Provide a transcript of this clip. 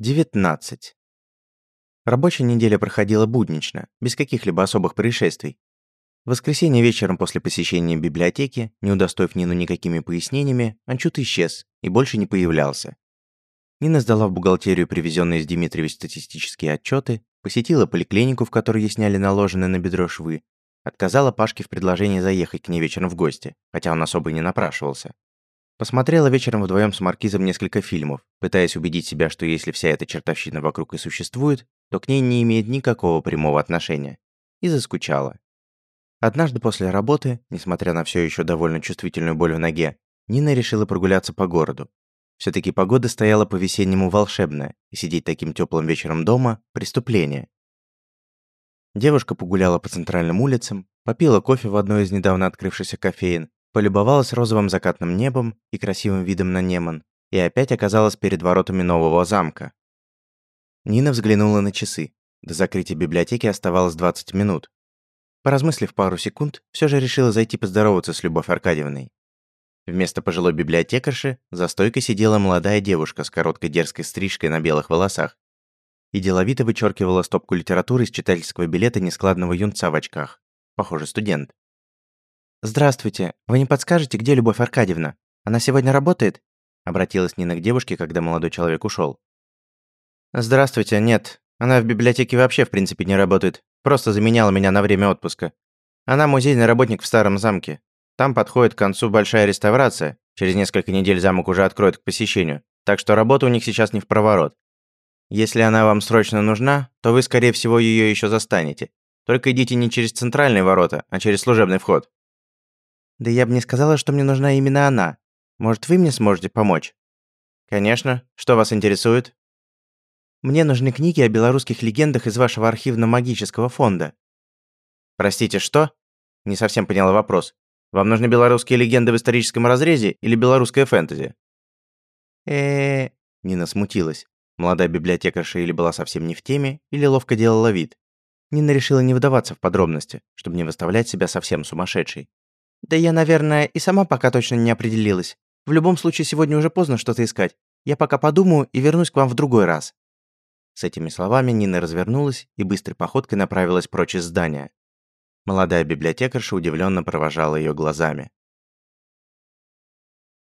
19. Рабочая неделя проходила буднично, без каких-либо особых происшествий. В воскресенье вечером после посещения библиотеки, не удостоив Нину никакими пояснениями, Анчут исчез и больше не появлялся. Нина сдала в бухгалтерию привезенные из Дмитриевич статистические отчеты, посетила поликлинику, в которой ей сняли наложенные на бедро швы, отказала Пашке в предложении заехать к ней вечером в гости, хотя он особо не напрашивался. Посмотрела вечером вдвоем с Маркизом несколько фильмов, пытаясь убедить себя, что если вся эта чертовщина вокруг и существует, то к ней не имеет никакого прямого отношения. И заскучала. Однажды после работы, несмотря на все еще довольно чувствительную боль в ноге, Нина решила прогуляться по городу. все таки погода стояла по-весеннему волшебная, и сидеть таким теплым вечером дома – преступление. Девушка погуляла по центральным улицам, попила кофе в одной из недавно открывшихся кофеин полюбовалась розовым закатным небом и красивым видом на Неман и опять оказалась перед воротами нового замка. Нина взглянула на часы. До закрытия библиотеки оставалось 20 минут. Поразмыслив пару секунд, все же решила зайти поздороваться с Любовь Аркадьевной. Вместо пожилой библиотекарши за стойкой сидела молодая девушка с короткой дерзкой стрижкой на белых волосах и деловито вычеркивала стопку литературы из читательского билета нескладного юнца в очках. Похоже, студент. «Здравствуйте. Вы не подскажете, где Любовь Аркадьевна? Она сегодня работает?» Обратилась Нина к девушке, когда молодой человек ушел. «Здравствуйте. Нет. Она в библиотеке вообще, в принципе, не работает. Просто заменяла меня на время отпуска. Она музейный работник в старом замке. Там подходит к концу большая реставрация. Через несколько недель замок уже откроют к посещению. Так что работа у них сейчас не в проворот. Если она вам срочно нужна, то вы, скорее всего, ее еще застанете. Только идите не через центральные ворота, а через служебный вход. Да я бы не сказала, что мне нужна именно она. Может, вы мне сможете помочь? Конечно. Что вас интересует? Мне нужны книги о белорусских легендах из вашего архивно-магического фонда. Простите, что? Не совсем поняла вопрос. Вам нужны белорусские легенды в историческом разрезе или белорусская фэнтези? э Нина смутилась. Молодая библиотекарша или была совсем не в теме, или ловко делала вид. Нина решила не вдаваться в подробности, чтобы не выставлять себя совсем сумасшедшей. Да я, наверное, и сама пока точно не определилась. В любом случае, сегодня уже поздно что-то искать. Я пока подумаю и вернусь к вам в другой раз». С этими словами Нина развернулась и быстрой походкой направилась прочь из здания. Молодая библиотекарша удивленно провожала ее глазами.